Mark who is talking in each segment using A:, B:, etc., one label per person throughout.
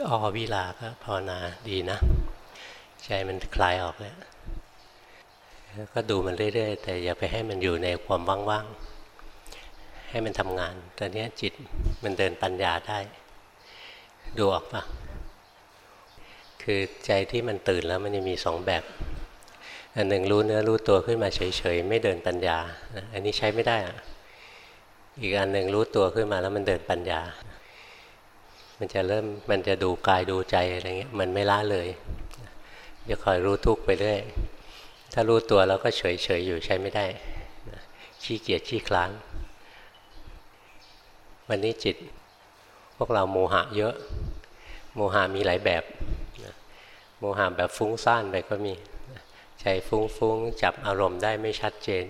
A: อ๋อวิลาก็ภาวนาดีนะ ใจมันคลายออกแล้วก็ดูมันเรื่อยๆ แต่อย่าไปให้มันอยู่ในความว่างๆ ให้มันทำงาน ตอนนี้จิตมันเดินปัญญาได้ ดูออกปะคือใจที่มันตื่นแล้วมันจะมีสองแบบ อันหนึ่งรู้เนื้อรู้ตัวขึ้นมาเฉยๆ ไม่เดินปัญญา อันนี้ใช้ไม่ได้อะอีกอันหนึ่งรู้ตัวขึ้นมาแล้วมันเดินปัญญา มันจะเริ่มมันจะดูกายดูใจอะไรเงี้ยมันไม่ละเลยจะคอยรู้ทุกไปเรื่อยถ้ารู้ตัวแล้วก็เฉยๆอยู่ใช้ไม่ได้ขี้เกียจขี้คลานวันนี้จิตพวกเราโมหะเยอะ โมหะมีหลายแบบโมหะแบบฟุ้งซ่านไปก็มีใจฟุ้งๆจับอารมณ์ได้ไม่ชัดเจน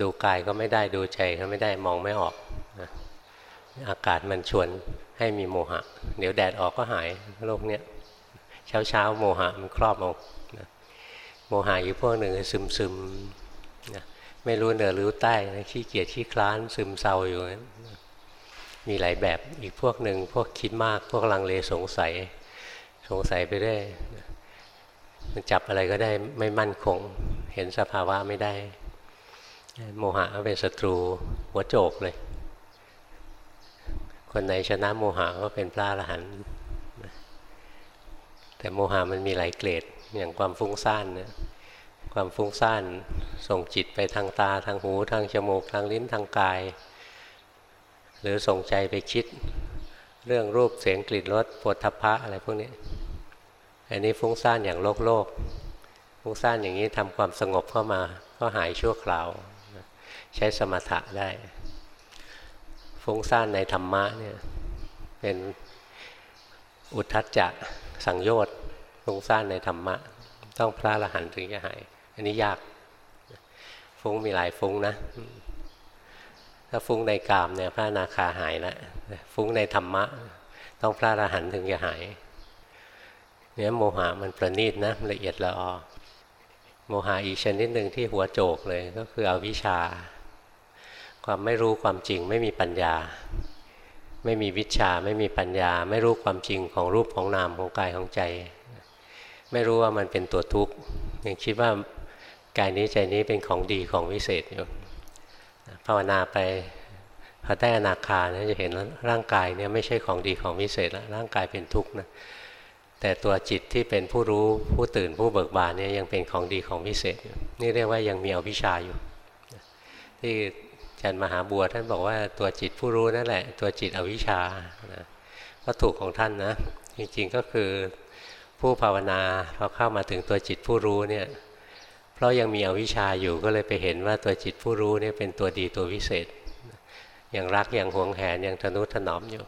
A: ดูกายก็ไม่ได้ดูใจก็ไม่ได้มองไม่ออก อากาศมันชวนให้มีโมหะ เดี๋ยวแดดออกก็หายโลกเนี้ยเช้าเช้าโมหะมันครอบเอาโมหะอยู่พวกหนึ่งซึมซึมนะไม่รู้เหนือรู้ใต้ขี้เกียจขี้คลานซึมเศร้าอยู่นั้นมีหลายแบบอีกพวกหนึ่งพวกคิดมากพวกลังเลสงสัย สงสัยไปเรื่อยมันจับอะไรก็ได้ไม่มั่นคง เห็นสภาวะไม่ได้ โมหะเป็นศัตรูหัวโจกเลย คนไหนชนะโมหะก็เป็นพระอรหันต์แต่โมหะมันมีหลายเกรดอย่างความฟุ้งซ่านเนี่ยความฟุ้งซ่านส่งจิตไปทางตาทางหูทางจมูกทางลิ้นทางกาย หรือส่งใจไปคิด เรื่องรูปเสียงกลิ่นรสปวดทพะอะไรพวกนี้อันนี้ฟุ้งซ่านอย่างโลกโลกฟุ้งซ่านอย่างนี้ทำความสงบเข้ามาก็หายชั่วคราว ใช้สมถะได้ ฟุ้งซ่านในธรรมะเนี่ยเป็นอุทธัจจะสังโยชน์ฟุ้งซ่านในธรรมะ ต้องพระอรหันต์ถึงจะหาย อันนี้ยาก ฟุ้งมีหลายฟุ้งนะ ถ้าฟุ้งในกามเนี่ยพระนาคาหายแล้วฟุ้งในธรรมะ ต้องพระอรหันต์ถึงจะหายเนี่ยโมหะมันประณีตนะละเอียดละออโมหะอีกชนิดหนึ่งที่หัวโจกเลยก็คืออวิชชา ความไม่รู้ความจริงไม่มีปัญญา ไม่มีวิชาไม่มีปัญญา ไม่รู้ความจริงของรูปของนามของกายของใจ ไม่รู้ว่ามันเป็นตัวทุกข์ยังคิดว่ากายนี้ใจนี้เป็นของดีของวิเศษอยู่ภาวนาไปพอได้อนาคาเนี่ยจะเห็นร่างกายเนี่ยไม่ใช่ของดีของวิเศษแล้วร่างกายเป็นทุกข์นะแต่ตัวจิตที่เป็นผู้รู้ผู้ตื่นผู้เบิกบานเนี่ยยังเป็นของดีของพิเศษอยู่นี่เรียกว่ายังมีอวิชชาอยู่ที่ อาจารย์มหาบัวท่านบอกว่าตัวจิตผู้รู้นั่นแหละ ตัวจิตอวิชชาก็ถูกของท่านนะ จริงๆก็คือผู้ภาวนาพอเข้ามาถึงตัวจิตผู้รู้เนี่ยเพราะยังมีอวิชชาอยู่ก็เลยไปเห็นว่าตัวจิตผู้รู้เนี่ยเป็นตัวดีตัววิเศษอย่างรักอย่างหวงแหนอย่างทนุถนอมอยู่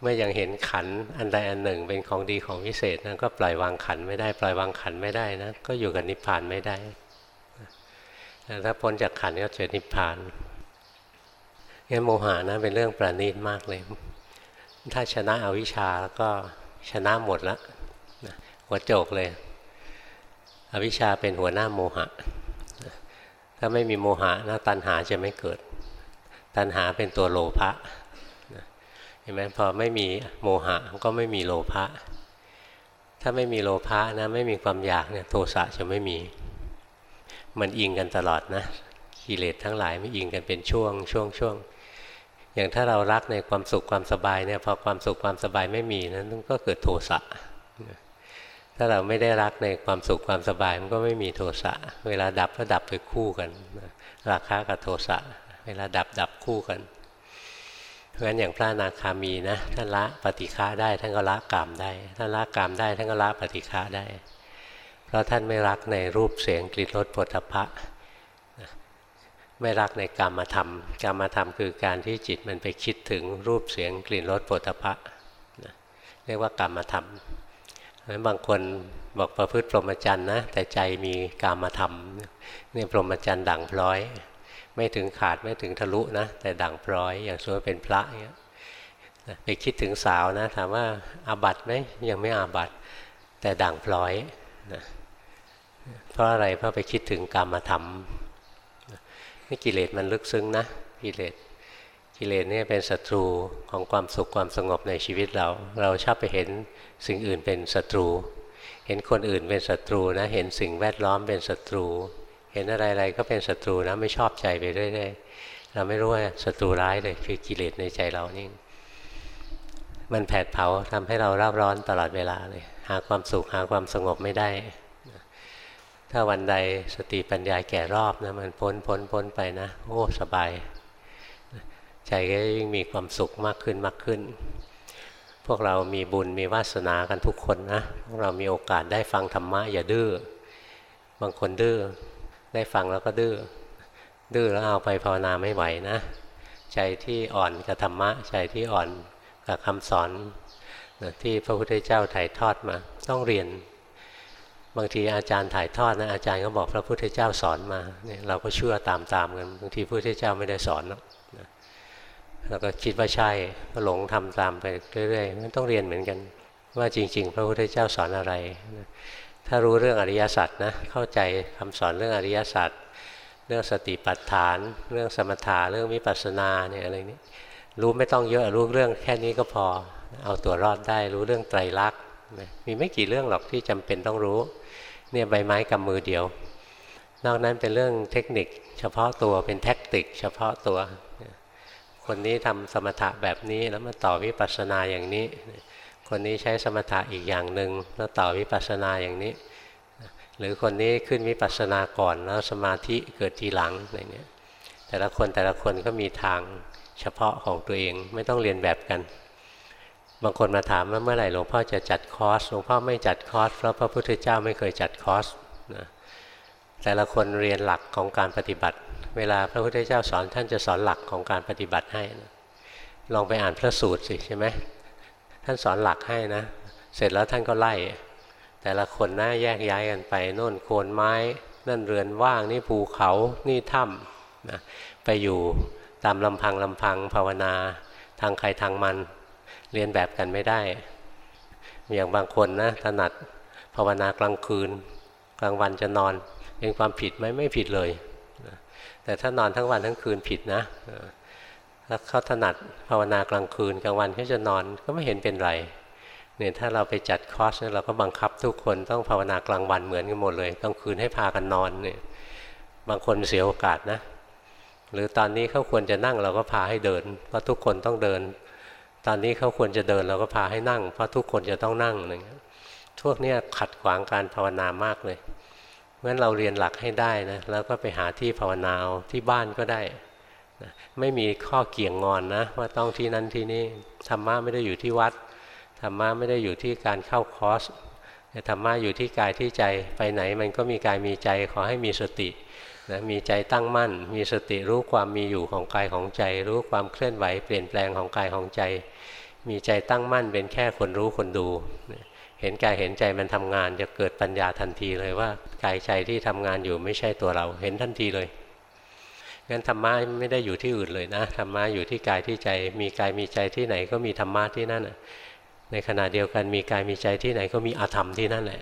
A: เมื่อยังเห็นขันอันใดอันหนึ่งเป็นของดีของวิเศษนั้นก็ปล่อยวางขันไม่ได้ปล่อยวางขันไม่ได้นะก็อยู่กับนิพพานไม่ได้ถ้าพ้นจากขันก็เจอนิพพาน งั้นโมหะนะเป็นเรื่องประณีตมากเลย ถ้าชนะอวิชชาแล้วก็ชนะหมดล้วหัวโจกเลย อวิชชาเป็นหัวหน้าโมหะ ถ้าไม่มีโมหะนะตัณหาจะไม่เกิด ตัณหาเป็นตัวโลภะเห็นไหมพอไม่มีโมหะก็ไม่มีโลภะถ้าไม่มีโลภะนะไม่มีความอยากเนี่ยโทสะจะไม่มี มันอิงกันตลอดนะกิเลสทั้งหลายไม่อิงกันเป็นช่วงช่วงช่วง อย่างถ้าเรารักในความสุขความสบายเนี่ยพอความสุขความสบายไม่มีนั้นก็เกิดโทสะถ้าเราไม่ได้รักในความสุขความสบายมันก็ไม่มีโทสะเวลาดับก็ดับไปคู่กันราคะกับโทสะเวลาดับดับคู่กันเพราะฉะนั้นอย่างพระนาคามีนะท่านละปฏิฆาได้ท่านก็ละกามได้ท่านละกามได้ท่านก็ละปฏิฆาได้ เพราะท่านไม่รักในรูปเสียงกลิ่นรสผลทพะ ไม่รักในกามธรรมกามธรรมคือการที่จิตมันไปคิดถึงรูปเสียงกลิ่นรสผลทพะเรียกว่ากามธรรมเพราะบางคนบอกประพฤติพรหมจรรย์นะแต่ใจมีกามธรรมนี่พรหมจรรย์ดั่งพร้อย ไม่ถึงขาดไม่ถึงทะลุนะแต่ด่างพร้อย อย่างสมมติเป็นพระเงี้ยไปคิดถึงสาวนะถามว่าอาบัตไหมยังไม่อาบัตแต่ด่างพร้อยนะเพราะอะไรเพราะไปคิดถึงกรรมธรรม นี่กิเลสมันลึกซึ้งนะกิเลสกิเลสเนี่ยเป็นศัตรูของความสุขความสงบในชีวิตเรา เราชอบไปเห็นสิ่งอื่นเป็นศัตรู เห็นคนอื่นเป็นศัตรูนะ เห็นสิ่งแวดล้อมเป็นศัตรู เห็นอะไรๆก็เป็นศัตรูนะไม่ชอบใจไปเรื่อยๆเราไม่รู้ว่าศัตรูร้ายเลยคือกิเลสในใจเรานี่มันแผดเผาทำให้เราร่าร้อนตลอดเวลาเลย หาความสุขหาความสงบไม่ได้ ถ้าวันใดสติปัญญาแก่รอบนะมันพ้นพ้นพ้นไปนะ โอ้สบาย ใจก็ยิ่งมีความสุขมากขึ้นมากขึ้น พวกเรามีบุญมีวาสนากันทุกคนนะพวกเรามีโอกาสได้ฟังธรรมะอย่าดื้อบางคนดื้อได้ฟังแล้วก็ดื้อดื้อแล้วเอาไปภาวนาไม่ไหวนะ ใจที่อ่อนกับธรรมะ ใจที่อ่อนกับคำสอนที่พระพุทธเจ้าถ่ายทอดมา ต้องเรียน บางทีอาจารย์ถ่ายทอดนะอาจารย์ก็บอกพระพุทธเจ้าสอนมาเนี่ยเราก็เชื่อตามๆกันบางทีพระพุทธเจ้าไม่ได้สอนหรอกเราก็คิดว่าใช่ก็หลงทำตามไปเรื่อยๆมันต้องเรียนเหมือนกัน ว่าจริง ๆ พระพุทธเจ้าสอนอะไรถ้ารู้เรื่องอริยสัจนะเข้าใจคำสอนเรื่องอริยสัจเรื่องสติปัฏฐาน เรื่องสมถะเรื่องวิปัสสนาเนี่ยอะไรนี้รู้ไม่ต้องเยอะรู้เรื่องแค่นี้ก็พอ เอาตัวรอดได้รู้เรื่องไตรลักษณ์มีไม่กี่เรื่องหรอกที่จำเป็นต้องรู้ เนี่ยใบไม้กำมือเดียว นอกนั้นเป็นเรื่องเทคนิค เฉพาะตัวเป็นแท็กติก เฉพาะตัว คนนี้ทำสมถะแบบนี้แล้วมาต่อวิปัสสนาอย่างนี้ คนนี้ใช้สมถะอีกอย่างหนึ่งแล้วต่อวิปัสสนาอย่างนี้ หรือคนนี้ขึ้นวิปัสสนาก่อนแล้วสมาธิเกิดทีหลังอะไรเนี้ยแต่ละคนแต่ละคนก็มีทางเฉพาะของตัวเองไม่ต้องเรียนแบบกัน บางคนมาถามว่าเมื่อไหร่หลวงพ่อจะจัดคอร์สหลวงพ่อไม่จัดคอร์สเพราะพระพุทธเจ้าไม่เคยจัดคอร์สนะแต่ละคนเรียนหลักของการปฏิบัติ เวลาพระพุทธเจ้าสอนท่านจะสอนหลักของการปฏิบัติให้นะลองไปอ่านพระสูตรสิใช่ไหมท่านสอนหลักให้นะ เสร็จแล้วท่านก็ไล่ แต่ละคนนะแยกย้ายกันไปโน่นโคนไม้นั่นเรือนว่างนี่ภูเขานี่ถ้ำนะไปอยู่ตามลำพังลำพังภาวนา ทางใครทางมัน เรียนแบบกันไม่ได้ อย่างบางคนนะถนัดภาวนากลางคืน กลางวันจะนอนเป็นความผิดไหมไม่ผิดเลย แต่ถ้านอนทั้งวันทั้งคืนผิดนะถ้าเขาถนัดภาวนากลางคืน กลางวันเขาจะนอนก็ไม่เห็นเป็นไรเนี่ยถ้าเราไปจัดคอร์สเราก็บังคับทุกคนต้องภาวนากลางวันเหมือนกันหมดเลยกลางคืนให้พากันนอนเนี่ยบางคนเสียโอกาสนะ หรือตอนนี้เขาควรจะนั่งเราก็พาให้เดินเพราะทุกคนต้องเดิน ตอนนี้เขาควรจะเดินเราก็พาให้นั่ง เพราะทุกคนจะต้องนั่งอะไรเงี้ยพวกนี้ขัดขวางการภาวนามากเลยเพราะฉะนั้นเราเรียนหลักให้ได้นะแล้วก็ไปหาที่ภาวนาที่บ้านก็ได้นะไม่มีข้อเกี่ยงงอนนะว่าต้องที่นั้นที่นี่ธรรมะไม่ได้อยู่ที่วัดธรรมะไม่ได้อยู่ที่การเข้าคอร์สธรรมะอยู่ที่กายที่ใจไปไหนมันก็มีกายมีใจขอให้มีสตินะมีใจตั้งมั่น มีสติรู้ความมีอยู่ของกายของใจ รู้ความเคลื่อนไหวเปลี่ยนแปลงของกายของใจ มีใจตั้งมั่นเป็นแค่คนรู้คนดู เห็นกายเห็นใจมันทำงาน จะเกิดปัญญาทันทีเลยว่ากายใจที่ทำงานอยู่ไม่ใช่ตัวเรา เห็นทันทีเลยงั้นธรรมะไม่ได้อยู่ที่อื่นเลยนะธรรมะอยู่ที่กายที่ใจ มีกายมีใจที่ไหนก็มีธรรมะที่นั่นในขณะเดียวกันมีกายมีใจที่ไหนก็มีอาธรรมที่นั่นแหละ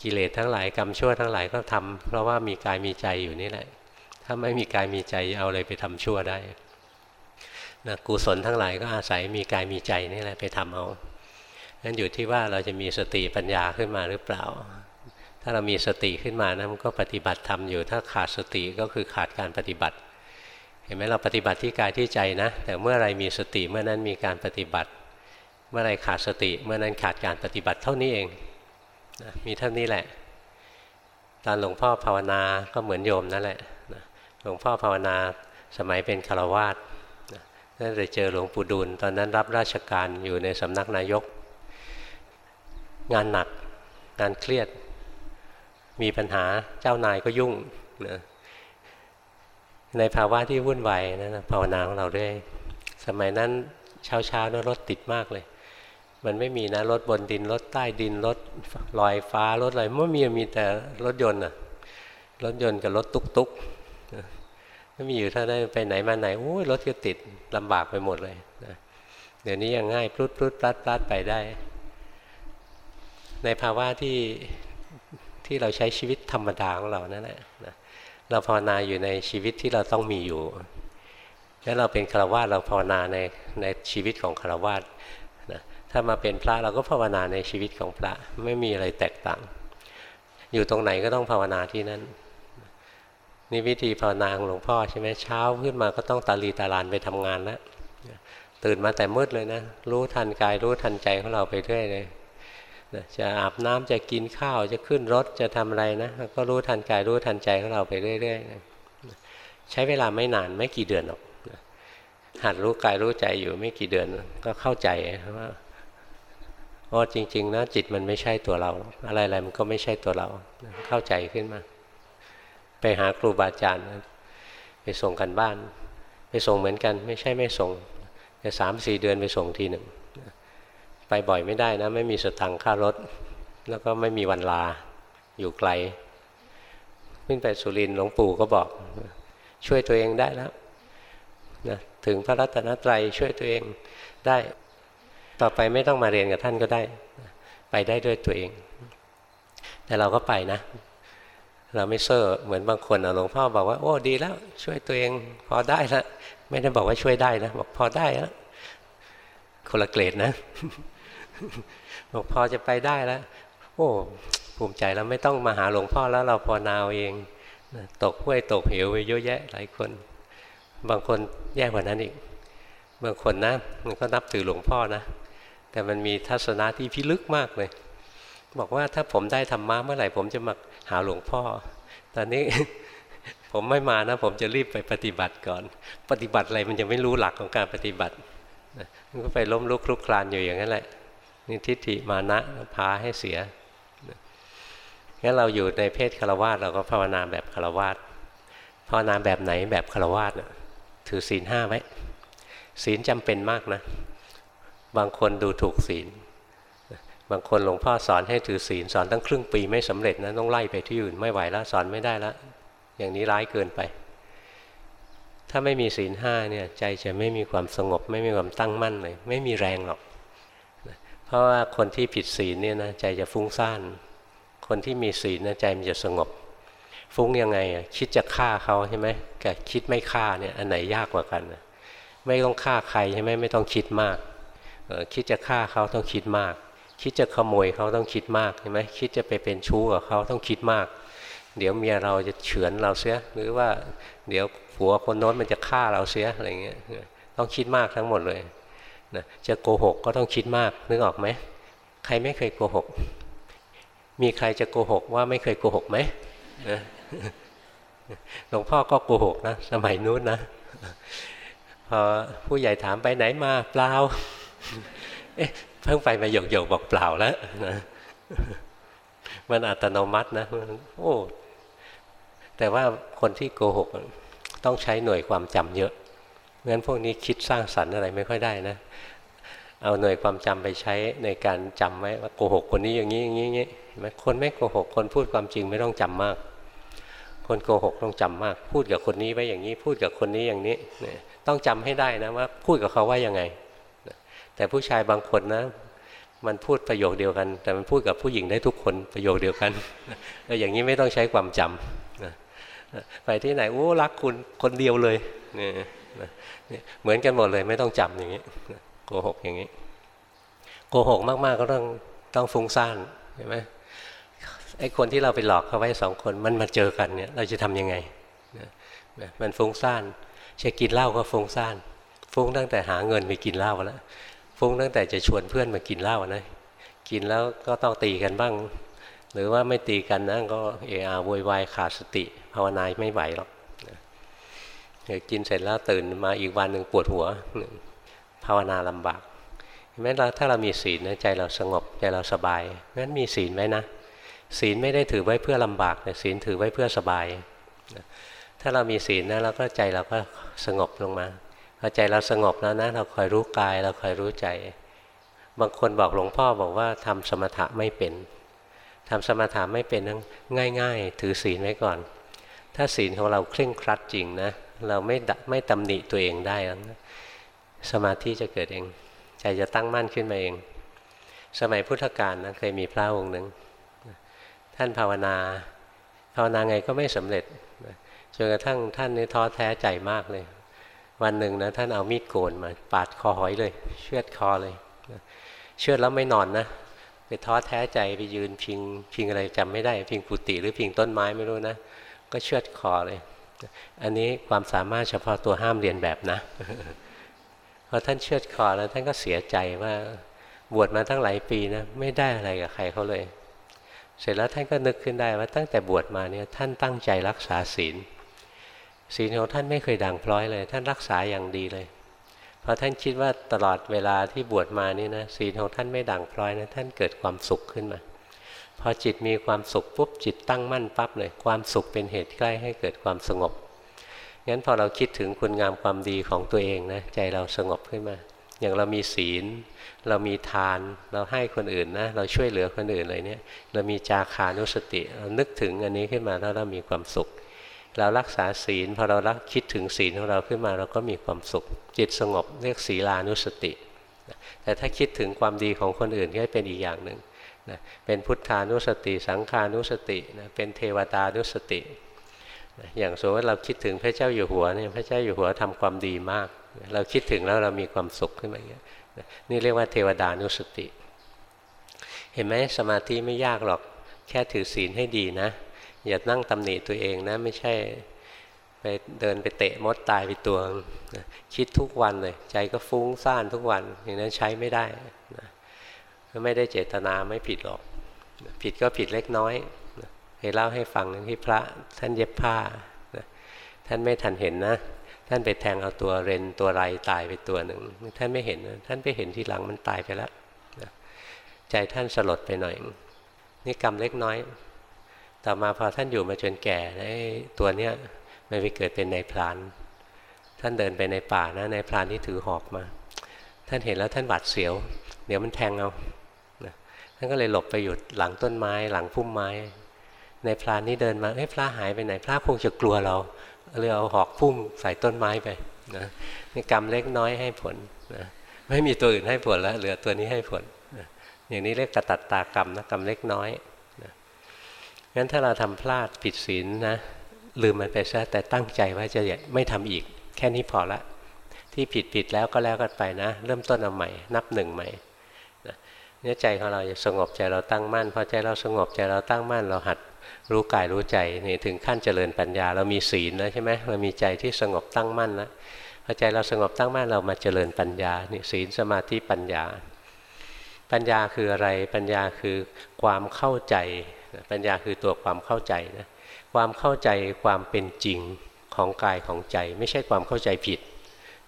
A: กิเลสทั้งหลายกรรมชั่วทั้งหลายก็ทำเพราะว่ามีกายมีใจอยู่นี่แหละ ถ้าไม่มีกายมีใจเอาอะไรไปทำชั่วได้ นะกุศลทั้งหลายก็อาศัยมีกายมีใจนี่แหละไปทำเอานั้นอยู่ที่ว่าเราจะมีสติปัญญาขึ้นมาหรือเปล่า ถ้าเรามีสติขึ้นมานะมันก็ปฏิบัติทำอยู่ ถ้าขาดสติก็คือขาดการปฏิบัติ เห็นไหมเราปฏิบัติที่กายที่ใจนะ แต่เมื่อไรมีสติเมื่อนั้นมีการปฏิบัติ เมื่อไรขาดสติเมื่อนั้นขาดการปฏิบัติเท่านี้เองนะมีเท่านี้แหละ ตอนหลวงพ่อภาวนาก็เหมือนโยมนั่นแหละนะหลวงพ่อภาวนาสมัยเป็นคารวาส นะนั่นเลยเจอหลวงปู่ดูลตอนนั้นรับราชการอยู่ในสำนักนายก งานหนักงานเครียด มีปัญหาเจ้านายก็ยุ่งนะในภาวะที่วุ่นวายนะั้นภาวนาของเราด้วย สมัยนั้นเช้าๆนรถติดมากเลย มันไม่มีนะรถบนดินรถใต้ดินรถลอยฟ้ารถอะไรไม่มีมีแต่รถยนต์อะรถยนต์กับรถตุกตุก ไม่มีอยู่ถ้าได้ไปไหนมาไหนโอ้ยรถก็ติดลำบากไปหมดเลยนะเดี๋ยวนี้ยังง่ายพลุดพลุดพลัดพลัดไปได้ ในภาวะที่ที่เราใช้ชีวิตธรรมดาของเรานั่นแหละนะเราภาวนาอยู่ในชีวิตที่เราต้องมีอยู่งั้นเราเป็นฆราวาสเราภาวนาในในชีวิตของฆราวาสนะถ้ามาเป็นพระเราก็ภาวนาในชีวิตของพระไม่มีอะไรแตกต่าง อยู่ตรงไหนก็ต้องภาวนาที่นั่น นี่วิธีภาวนาของหลวงพ่อใช่ไหมเช้าขึ้นมาก็ต้องตาลีตาลานไปทำงานแล้วตื่นมาแต่มืดเลยนะ รู้ทันกายรู้ทันใจของเราไปเรื่อยเลยจะอาบน้ำจะกินข้าวจะขึ้นรถจะทำอะไรนะก็รู้ทันกายรู้ทันใจของเราไปเรื่อยๆใช้เวลาไม่นานไม่กี่เดือนหรอกหัดรู้กายรู้ใจอยู่ไม่กี่เดือนก็เข้าใจว่าอ๋อจริง ๆ นะจิตมันไม่ใช่ตัวเรา อะไรๆมันก็ไม่ใช่ตัวเราเข้าใจขึ้นมา ไปหาครูบาอาจารย์ไปส่งกันบ้าน ไปส่งเหมือนกัน ไม่ใช่ไม่ส่งแต่สามสี่เดือนไปส่งทีหนึ่งไปบ่อยไม่ได้นะ ไม่มีสตังค่ารถ แล้วก็ไม่มีวันลาอยู่ไกลขึ้นไปสุรินทร์หลวงปู่ก็บอก ช่วยตัวเองได้แล้วนะถึงพระรัตนตรัยช่วยตัวเองได้ ต่อไปไม่ต้องมาเรียนกับท่านก็ได้ ไปได้ด้วยตัวเอง แต่เราก็ไปนะ เราไม่เซ่อเหมือนบางคนหลวงพ่อบอกว่าโอ้ดีแล้ว ช่วยตัวเองพอได้แล้วไม่ได้บอกว่าช่วยได้นะบอกพอได้แล้วคนละเกรดนะบอกพอจะไปได้แล้ว โอ้ภูมิใจแล้วไม่ต้องมาหาหลวงพ่อแล้วเราพอนาวเองตกห้วยตกเหวไปเยอะแยะหลายคน บางคนแย่กว่านั้นอีก บางคนนะมันก็นับถือหลวงพ่อนะแต่มันมีทัศนะที่พิลึกมากเลย บอกว่าถ้าผมได้ธรรมะเมื่อไหร่ผมจะมา หาหลวงพ่อ ตอนนี้ผมไม่มานะ ผมจะรีบไปปฏิบัติก่อน ปฏิบัติอะไรมันจะไม่รู้หลักของการปฏิบัติมันก็ไปล้มลุกคลุกคลานอยู่อย่างนั้นแหละนี่ทิฏฐิมานะพาให้เสียงั้นเราอยู่ในเพศคารวาสเราก็ภาวนาแบบคารวาสภาวนาแบบไหนแบบคารวาสถือศีลห้าไว้ศีลจำเป็นมากนะ บางคนดูถูกศีล บางคนหลวงพ่อสอนให้ถือศีลสอนตั้งครึ่งปีไม่สำเร็จนะต้องไล่ไปที่อื่นไม่ไหวแล้วสอนไม่ได้แล้วอย่างนี้ร้ายเกินไป ถ้าไม่มีศีลห้าเนี่ยใจจะไม่มีความสงบ ไม่มีความตั้งมั่นเลย ไม่มีแรงหรอก เพราะว่าคนที่ผิดศีลเนี่ยนะใจจะฟุ้งซ่าน คนที่มีศีลนะใจมันจะสงบ ฟุ้งยังไงคิดจะฆ่าเขาใช่ไหมกับคิดไม่ฆ่าเนี่ยอันไหนยากกว่ากันไม่ต้องฆ่าใครใช่ไหมไม่ต้องคิดมากคิดจะฆ่าเขาต้องคิดมาก คิดจะขโมยเขาต้องคิดมากใช่ไหมคิดจะไปเป็นชู้กับเขาต้องคิดมาก เดี๋ยวเมียเราจะเฉือนเราเสีย หรือว่าเดี๋ยวผัวคนโน้นมันจะฆ่าเราเสียอะไรเงี้ยต้องคิดมากทั้งหมดเลยนะจะโกหกก็ต้องคิดมากนึกออกไหมใครไม่เคยโกหก มีใครจะโกหกว่าไม่เคยโกหกไหมหลวงพ่อก็โกหกนะสมัยนู้นนะพอผู้ใหญ่ถามไปไหนมาเปล่าเอ๊ะ เพิ่งไปมาหยกหยกบอกเปล่าแล้วนะมันอัตโนมัตินะโอ้แต่ว่าคนที่โกหก ต้องใช้หน่วยความจำเยอะงั้นพวกนี้คิดสร้างสรรค์อะไรไม่ค่อยได้นะ เอาหน่วยความจำไปใช้ในการจำไว้ว่าโกหกคนนี้อย่างนี้อย่างนี้อย่างนี้ไหมคนไม่โกหกคนพูดความจริงไม่ต้องจำมาก คนโกหกต้องจำมาก พูดกับคนนี้ไว้อย่างนี้ พูดกับคนนี้อย่างนี้ต้องจำให้ได้นะว่า พูดกับเขาว่ายังไง แต่ผู้ชายบางคนนะ มันพูดประโยคเดียวกัน แต่มันพูดกับผู้หญิงได้ทุกคนประโยคเดียวกันแล้วอย่างนี้ไม่ต้องใช้ความจำนะไปที่ไหนโอ้รักคุณคนเดียวเลยเนี่ยเหมือนกันหมดเลยไม่ต้องจำอย่างนี้โกหกอย่างนี้โกหกมาก ๆ ก็ต้องต้องฟุ้งซ่านเห็นไหมไอ้คนที่เราไปหลอกเขาไว้สองคนมันมาเจอกันเนี่ยเราจะทํำยังไงมันฟุ้งซ่านจะกินเหล้าก็ฟุ้งซ่าน ฟุ้งตั้งแต่หาเงินไปกินเหล้าแล้ว ฟุ้งตั้งแต่จะชวนเพื่อนมากินเหล้านะกินแล้วก็ต้องตีกันบ้าง หรือว่าไม่ตีกันนะก็เออาโวยวายขาดสติภาวนาไม่ไหวหรอกเดี๋ยวกินเสร็จแล้วตื่นมาอีกวันหนึ่งปวดหัวภาวนาลำบากแม้เราถ้าเรามีศีลนะใจเราสงบใจเราสบายงั้นมีศีลไว้นะศีลไม่ได้ถือไว้เพื่อลำบากแต่ศีลถือไว้เพื่อสบาย ถ้าเรามีศีลนะเราก็ใจเราก็สงบลงมา พอใจเราสงบแล้วนะ เราคอยรู้กาย เราคอยรู้ใจ บางคนบอกหลวงพ่อบอกว่าทำสมถะไม่เป็นทำสมถะไม่เป็นง่าย ๆ ถือศีลไว้ก่อน ถ้าศีลของเราเคร่งครัดจริงนะ เราไม่ไม่ตำหนิตัวเองได้แล้วสมาธิจะเกิดเอง ใจจะตั้งมั่นขึ้นมาเอง สมัยพุทธกาลนะเคยมีพระองค์หนึ่งท่านภาวนาภาวนาไงก็ไม่สำเร็จจนกระทั่งท่านนี่ท้อแท้ใจมากเลย วันหนึ่งนะท่านเอามีดโกนมา ปาดคอหอยเลย เชือดคอเลยเชือดแล้วไม่นอนนะไปท้อแท้ใจไปยืนพิงพิงอะไรจำไม่ได้ พิงกุฏิหรือพิงต้นไม้ไม่รู้นะ ก็เชือดคอเลย อันนี้ความสามารถเฉพาะตัวห้ามเรียนแบบนะพอท่านเชือดคอแล้วท่านก็เสียใจว่าบวชมาตั้งหลายปีนะไม่ได้อะไรกับใครเขาเลย เสร็จแล้วท่านก็นึกขึ้นได้ว่าตั้งแต่บวชมาเนี่ยท่านตั้งใจรักษาศีล ศีลของท่านไม่เคยด่างพร้อยเลย ท่านรักษาอย่างดีเลย เพอท่านคิดว่าตลอดเวลาที่บวชมานี่นะศีลของท่านไม่ด่างพร้อยนะท่านเกิดความสุขขึ้นมา พอจิตมีความสุขปุ๊บจิตตั้งมั่นปั๊บเลยความสุขเป็นเหตุใกล้ให้เกิดความสงบงั้นพอเราคิดถึงคุณงามความดีของตัวเองนะใจเราสงบขึ้นมา อย่างเรามีศีล เรามีทาน เราให้คนอื่นนะเราช่วยเหลือคนอื่นเลยเนี่ย เรามีจาคานุสติ เรานึกถึงอันนี้ขึ้นมาแล้วเรามีความสุข เรารักษาศีลพอเรารักคิดถึงศีลของเราขึ้นมาเราก็มีความสุข จิตสงบเรียกศีลานุสติแต่ถ้าคิดถึงความดีของคนอื่นก็เป็นอีกอย่างหนึ่งนะเป็นพุทธานุสติ สังขานุสตินะเป็นเทวตานุสตินะอย่างสมมติเราคิดถึงพระเจ้าอยู่หัวเนี่ยพระเจ้าอยู่หัวทำความดีมาก เราคิดถึงแล้วเรามีความสุขขึ้นมาอย่างนี้นี่เรียกว่าเทวดานุสติ เห็นไหมสมาธิไม่ยากหรอกแค่ถือศีลให้ดีนะ อย่านั่งตำหนิตัวเองนะ ไม่ใช่ไปเดินไปเตะมดตายไปตัวนะคิดทุกวันเลย ใจก็ฟุ้งซ่านทุกวัน อย่างนั้นใช้ไม่ได้นะไม่ได้เจตนาไม่ผิดหรอกผิดก็ผิดเล็กน้อยเคยเล่าให้ฟังที่พระท่านเย็บผ้านะท่านไม่ทันเห็นนะ ท่านไปแทงเอาตัวเรนตัวไรตายไปตัวหนึ่ง ท่านไม่เห็นท่านไปเห็นทีหลังมันตายไปแล้วใจท่านสลดไปหน่อย นี่กรรมเล็กน้อย ต่อมาพอท่านอยู่มาจนแก่ไอ้ตัวเนี้ยมันไปเกิดเป็นในพราน ท่านเดินไปในป่านะในพรานที่ถือหอกมา ท่านเห็นแล้วท่านหวาดเสียว เดี๋ยวมันแทงเอาท่านก็เลยหลบไปอยู่หลังต้นไม้ หลังพุ่มไม้ ในพรานนี้เดินมาเฮ้ยพระหายไปไหนพระคงจะกลัวเราเลยเอาหอกพุ่มใส่ต้นไม้ไปนะนี่กรรมเล็กน้อยให้ผลนะไม่มีตัวอื่นให้ผลแล้วเหลือตัวนี้ให้ผลนะอย่างนี้เรียกกระตัดตากรรมนะกรรมเล็กน้อย งั้นถ้าเราทำพลาดผิดศีลนะลืมมันไปซะแต่ตั้งใจว่าจะไม่ทำอีก แค่นี้พอละที่ผิดผิดแล้วก็แล้วกันไปนะ เริ่มต้นเอาใหม่ นับหนึ่งใหม่เนี่ยใจของเราจะสงบใจเราตั้งมั่นพอใจเราสงบใจเราตั้งมั่นเราหัดรู้กายรู้ใจนี่ถึงขั้นเจริญปัญญา เรามีศีลแล้วใช่ไหมเรามีใจที่สงบตั้งมั่นแล้วพอใจเราสงบตั้งมั่นเรามาเจริญปัญญานี่ศีลสมาธิปัญญา ปัญญาคืออะไรปัญญาคือความเข้าใจ ปัญญาคือตัวความเข้าใจนะความเข้าใจความเป็นจริงของกายของใจ ไม่ใช่ความเข้าใจผิด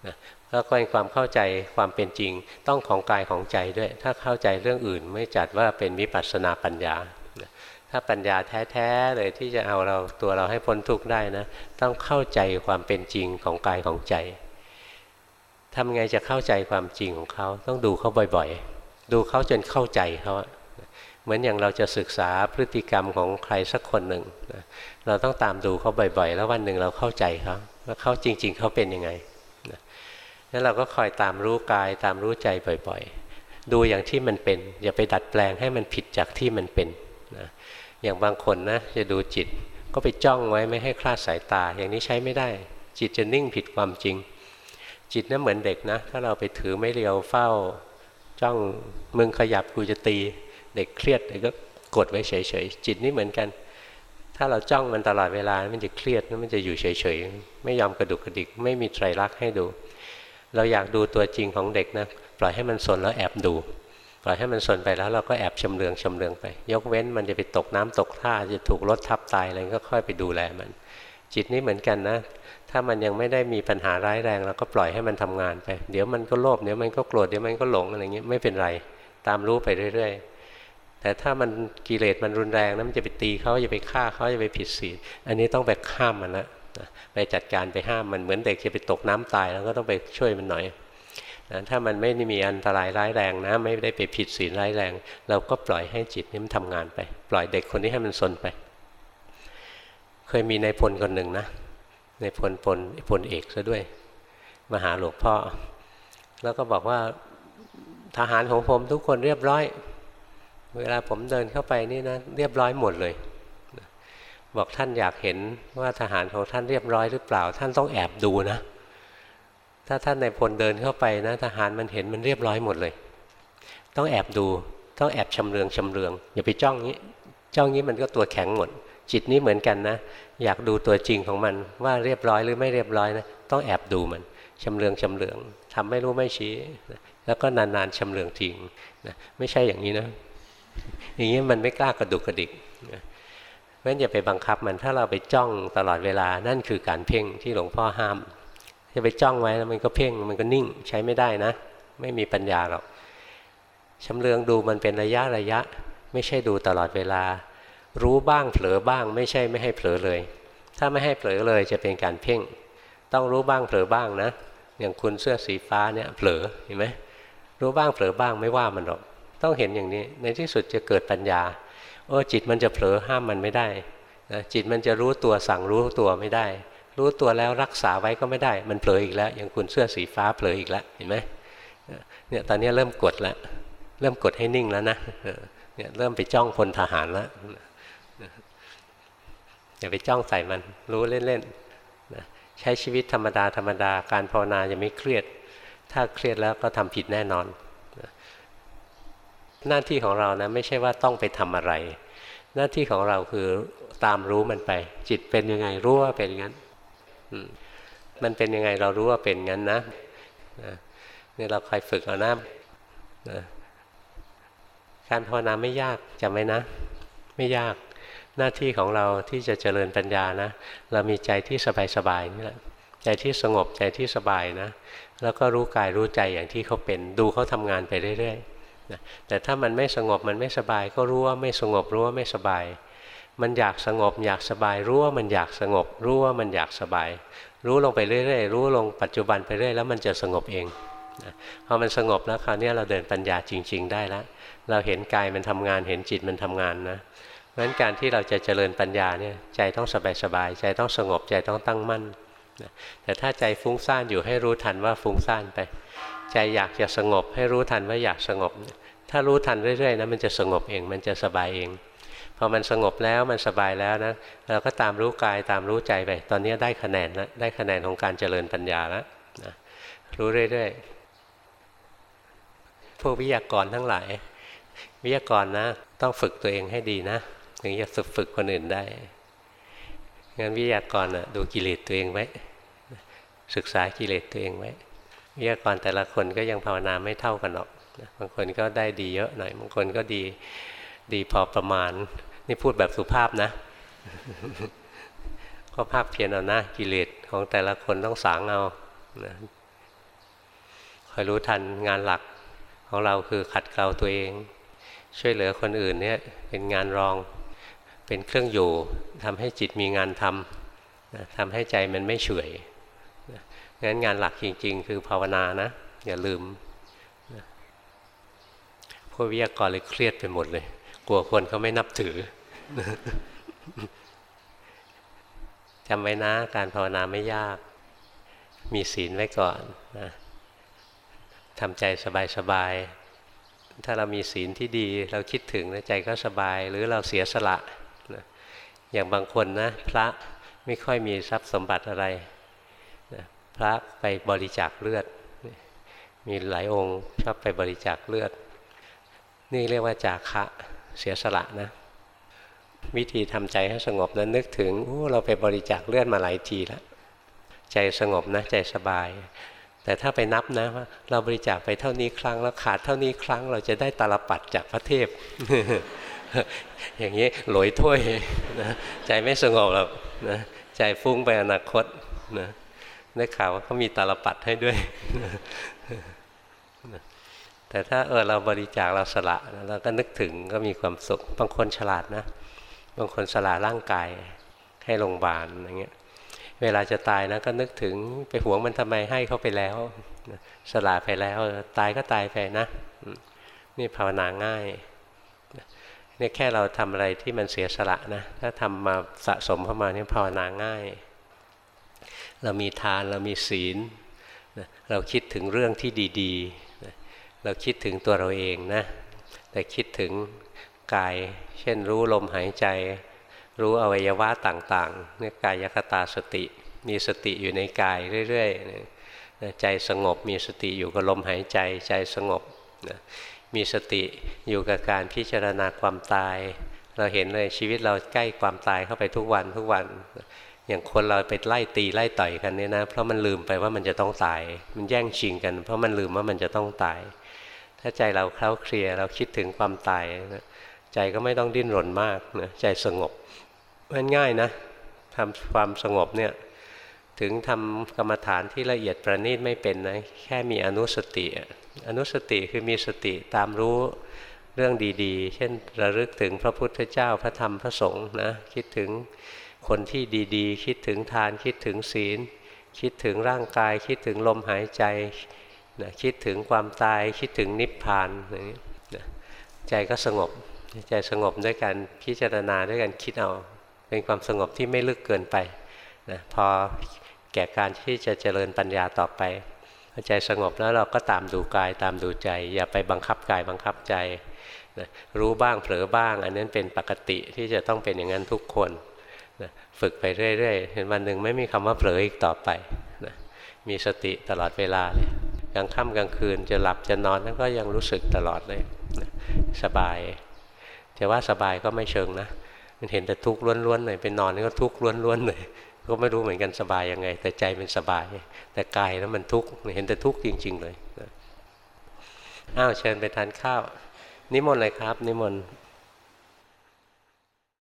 A: นะแล้วก็นความเข้าใจความเป็นจริงต้องของกายของใจด้วย ถ้าเข้าใจเรื่องอื่นไม่จัดว่าเป็นวิปัสสนาปัญญา ถ้าปัญญาแท้ๆเลยที่จะเอาเราตัวเราให้พ้นทุกข์ได้นะ ต้องเข้าใจความเป็นจริงของกายของใจทำไงจะเข้าใจความจริงของเขาต้องดูเขาบ่อยๆ ดูเขาจนเข้าใจเขา เหมือนอย่างเราจะศึกษาพฤติกรรมของใครสักคนหนึ่งนะเราต้องตามดูเขาบ่อยๆ แล้ววันหนึ่งเราเข้าใจเขาว่าเขาจริง ๆเขาเป็นยังไงนะแล้วเราก็คอยตามรู้กายตามรู้ใจบ่อยๆ ดูอย่างที่มันเป็น อย่าไปดัดแปลงให้มันผิดจากที่มันเป็นนะอย่างบางคนนะจะดูจิตก็ไปจ้องไว้ไม่ให้คลาดสายตา อย่างนี้ใช้ไม่ได้ จิตจะนิ่งผิดความจริง จิตนะั้นเหมือนเด็กนะ ถ้าเราไปถือไม่เรียวเฝ้า จ้องมึงขยับกูจะตี เด็กเครียดเด็กก็กดไว้เฉยๆจิตนี่เหมือนกัน ถ้าเราจ้องมันตลอดเวลา มันจะเครียดมันจะอยู่เฉยๆไม่ยอมกระดุกกระดิก ไม่มีไตรลักษณ์ให้ดู เราอยากดูตัวจริงของเด็กนะปล่อยให้มันสนแล้วแอบดูปล่อยให้มันสนไปแล้วเราก็แอบชำเลืองชำเลืองไป ยกเว้นมันจะไปตกน้ำตกท่าจะถูกรถทับตายอะไรก็ค่อยไปดูแลมัน จิตนี่เหมือนกันนะ ถ้ามันยังไม่ได้มีปัญหาร้ายแรงเราก็ปล่อยให้มันทำงานไป เดี๋ยวมันก็โลภเดี๋ยวมันก็โกรธเดี๋ยวมันก็หลงอะไรเงี้ยไม่เป็นไร ตามรู้ไปเรื่อย ๆ แต่ถ้ามันกิเลสมันรุนแรงนะมันจะไปตีเขาจะไปฆ่าเขาจะไปผิดศีลอันนี้ต้องไปข้ามมันละไปจัดการไปห้ามมันเหมือนเด็กจะไปตกน้ำตายแล้วก็ต้องไปช่วยมันหน่อยนะถ้ามันไม่มีอันตรายร้ายแรงนะ ไม่ได้ไปผิดศีลร้ายแรง เราก็ปล่อยให้จิตนี้มันทำงานไป ปล่อยเด็กคนนี้ให้มันสนไป เคยมีในพลคนหนึ่งนะในพลพลพลเอกซะด้วยมาหาหลวงพ่อ แล้วก็บอกว่าทหารของผมทุกคนเรียบร้อย เวลาผมเดินเข้าไปนี่นะเรียบร้อยหมดเลย บอกท่านอยากเห็นว่าทหารของท่านเรียบร้อยหรือเปล่า ท่านต้องแอบดูนะ ถ้าท่านในพลเดินเข้าไปนะ ทหารมันเห็นมันเรียบร้อยหมดเลย ต้องแอบดูต้องแอบชำเลืองชำเลืองอย่าไปจ้องนี้ จ้องนี้มันก็ตัวแข็งหมด จิตนี้เหมือนกันนะ อยากดูตัวจริงของมันว่าเรียบร้อยหรือไม่เรียบร้อยนะต้องแอบดูมันชำเลืองชำเลืองทำไม่รู้ไม่ชี้ แล้วก็นานๆชำเลืองทิ้งนะไม่ใช่อย่างนี้นะ อย่างนี้มันไม่กล้ากระดุกกระดิกเพราะฉะนั้นอย่าไปบังคับมันถ้าเราไปจ้องตลอดเวลานั่นคือการเพ่งที่หลวงพ่อห้ามจะไปจ้องไว้แล้วมันก็เพ่งมันก็นิ่งใช้ไม่ได้นะ ไม่มีปัญญาหรอกชำเลืองดูมันเป็นระยะระยะ ไม่ใช่ดูตลอดเวลา รู้บ้างเผลอบ้าง ไม่ใช่ไม่ให้เผลอเลย ถ้าไม่ให้เผลอเลยจะเป็นการเพ่ง ต้องรู้บ้างเผลอบ้างนะ อย่างคุณเสื้อสีฟ้าเนี่ยเผลอเห็นไหมรู้บ้างเผลอบ้างไม่ว่ามันหรอก ต้องเห็นอย่างนี้ ในที่สุดจะเกิดปัญญาโอ้จิตมันจะเผลอห้ามมันไม่ได้นะจิตมันจะรู้ตัวสั่งรู้ตัวไม่ได้ รู้ตัวแล้วรักษาไว้ก็ไม่ได้ มันเผลออีกแล้ว อย่างคุณเสื้อสีฟ้าเผลออีกแล้วเห็นไหมเนี่ยตอนนี้เริ่มกดแล้วเริ่มกดให้นิ่งแล้วนะเนี่ยเริ่มไปจ้องพลทหารแล้วอย่าไปจ้องใส่มันรู้เล่นๆใช้ชีวิตธรรมดาธรรมดาการภาวนาจะไม่เครียด ถ้าเครียดแล้วก็ทำผิดแน่นอน หน้าที่ของเรานะไม่ใช่ว่าต้องไปทำอะไร หน้าที่ของเราคือตามรู้มันไป จิตเป็นยังไงรู้ว่าเป็นงั้นมันเป็นยังไงเรารู้ว่าเป็นงั้นนะนี่เราคอยฝึกเอานะการภาวนาไม่ยากจำไว้นะ ไม่ยากหน้าที่ของเราที่จะเจริญปัญญานะ เรามีใจที่สบายๆนี่แหละใจที่สงบใจที่สบายนะ แล้วก็รู้กายรู้ใจอย่างที่เขาเป็น ดูเขาทำงานไปเรื่อยๆ นะแต่ถ้ามันไม่สงบมันไม่สบาย ก็รู้ว่าไม่สงบรู้ว่าไม่สบาย มันอยากสงบอยากสบาย รู้ว่ามันอยากสงบ รู้ว่ามันอยากสบาย รู้ลงไปเรื่อยๆรู้ลงปัจจุบันไปเรื่อยแล้วมันจะสงบเองนะพอมันสงบแล้วคราวนี้เราเดินปัญญาจริง ๆ ได้แล้วเราเห็นกายมันทำงานเห็นจิตมันทำงานนะเพราะฉะนั้นการที่เราจะเจริญปัญญาเนี่ยใจต้องสบายสบายใจต้องสงบใจต้องตั้งมั่นแต่ถ้าใจฟุ้งซ่านอยู่ให้รู้ทันว่าฟุ้งซ่านไป ใจอยากจะสงบ ให้รู้ทันว่าอยากสงบ ถ้ารู้ทันเรื่อยๆนะมันจะสงบเองมันจะสบายเองพอมันสงบแล้วมันสบายแล้วนะเราก็ตามรู้กายตามรู้ใจไป ตอนนี้ได้คะแนนแล้วได้คะแนนของการเจริญปัญญาแล้วนะรู้เรื่อยๆพวกวิทยากรทั้งหลาย วิทยากรนะ ต้องฝึกตัวเองให้ดีนะถึงจะฝึกฝึกคนอื่นได้งั้นวิทยากรนะดูกิเลสตัวเองไว้ศึกษากิเลสตัวเองไว้ วิทยากรแต่ละคนก็ยังภาวนาไม่เท่ากันหรอกบางคนก็ได้ดีเยอะหน่อยบางคนก็ดีดีพอประมาณ นี่พูดแบบสุภาพนะ ก็ภาพเพียนเอานะกิเลสของแต่ละคนต้องสางเอาคอยรู้ทันงานหลักของเราคือขัดเกลาตัวเอง ช่วยเหลือคนอื่นเนี่ยเป็นงานรองเป็นเครื่องอยู่ทำให้จิตมีงานทำนะทำให้ใจมันไม่เฉย งั้นงานหลักจริง ๆ คือภาวนานะ อย่าลืมนะพวกวิทยากรเลยเครียดไปหมดเลย กลัวคนเขาไม่นับถือจำไว้นะการภาวนาไม่ยาก มีศีลไว้ก่อนนะทำใจสบายๆถ้าเรามีศีลที่ดี เราคิดถึงใจก็สบาย หรือเราเสียสละนะอย่างบางคนนะ พระไม่ค่อยมีทรัพย์สมบัติอะไร พระไปบริจาคเลือด มีหลายองค์ชอบไปบริจาคเลือด นี่เรียกว่าจาคะเสียสละนะ วิธีทำใจให้สงบนะั้นนึกถึงเราไปบริจาคเลือดมาหลายทีแล้วใจสงบนะใจสบาย แต่ถ้าไปนับนะว่าเราบริจาคไปเท่านี้ครั้งแล้วขาดเท่านี้ครั้ง เราจะได้ตาลปัดจากพระเทพ อย่างนี้หลอยถ้วยนะใจไม่สงบหรอกนะใจฟุ้งไปอนาคตนะ ได้ข่าวว่าเขามีตาลปัดให้ด้วย แต่ถ้าเออเราบริจาคเราสละเราก็นึกถึงก็มีความสุข บางคนฉลาดนะ บางคนสละร่างกายให้โรงพยาบาลอย่างเงี้ย เวลาจะตายนะก็นึกถึงไปหวงมันทำไมให้เขาไปแล้ว สละไปแล้ว ตายก็ตายไปนะ นี่ภาวนาง่ายนี่แค่เราทำอะไรที่มันเสียสละนะ ถ้าทำมาสะสมเข้ามานี่ภาวนาง่าย เรามีทานเรามีศีลเราคิดถึงเรื่องที่ดีๆ เราคิดถึงตัวเราเองนะ แต่คิดถึงกาย เช่นรู้ลมหายใจ รู้อวัยวะต่างๆเนี่กายคตาสติ มีสติอยู่ในกายเรื่อยๆ ใจสงบมีสติอยู่กับลมหายใจใจสงบ มีสติอยู่กับการพิจารณาความตาย เราเห็นเลยชีวิตเราใกล้ความตายเข้าไปทุกวันทุกวัน อย่างคนเราไปไล่ตีไล่ต่อยกันเนี่ยนะ เพราะมันลืมไปว่ามันจะต้องตาย มันแย่งชิงกัน เพราะมันลืมว่ามันจะต้องตาย ถ้าใจเราเคล้าเคลียเราคิดถึงความตายนะใจก็ไม่ต้องดิ้นรนมากนะใจสงบมันง่ายนะทำความสงบเนี่ยถึงทำกรรมฐานที่ละเอียดประณีตไม่เป็นนะแค่มีอนุสติ อนุสติคือมีสติตามรู้เรื่องดีๆ เช่นระลึกถึงพระพุทธเจ้าพระธรรมพระสงฆ์นะคิดถึง คนที่ดีๆ คิดถึงทานคิดถึงศีล คิดถึงร่างกาย คิดถึงลมหายใจนะคิดถึงความตายคิดถึงนิพพานนะใจก็สงบใจสงบด้วยการพิจารณาด้วยการคิดเอา เป็นความสงบที่ไม่ลึกเกินไปนะพอแก่การที่จะเจริญปัญญาต่อไปพอใจสงบแล้วเราก็ตามดูกายตามดูใจ อย่าไปบังคับกายบังคับใจนะรู้บ้างเผลอบ้าง อันนั้นเป็นปกติที่จะต้องเป็นอย่างนั้นทุกคน ฝึกไปเรื่อยๆเห็นวันหนึ่งไม่มีคำว่าเผลออีกต่อไปนะมีสติตลอดเวลาเลยกลางค่ำกลางคืนจะหลับจะนอนนั่นก็ยังรู้สึกตลอดเลยนะสบายแต่ว่าสบายก็ไม่เชิงนะ มันเห็นแต่ทุกข์ล้วนๆเลยเป็นนอนก็ทุกข์ล้วนๆเลยก็ไม่รู้เหมือนกันสบายยังไง แต่ใจมันสบาย แต่กายแล้วมันทุกข์เห็นแต่ทุกข์จริง ๆ เลยอ้าวเชิญไปทานข้าว นิมนต์เลยครับ นิมนต์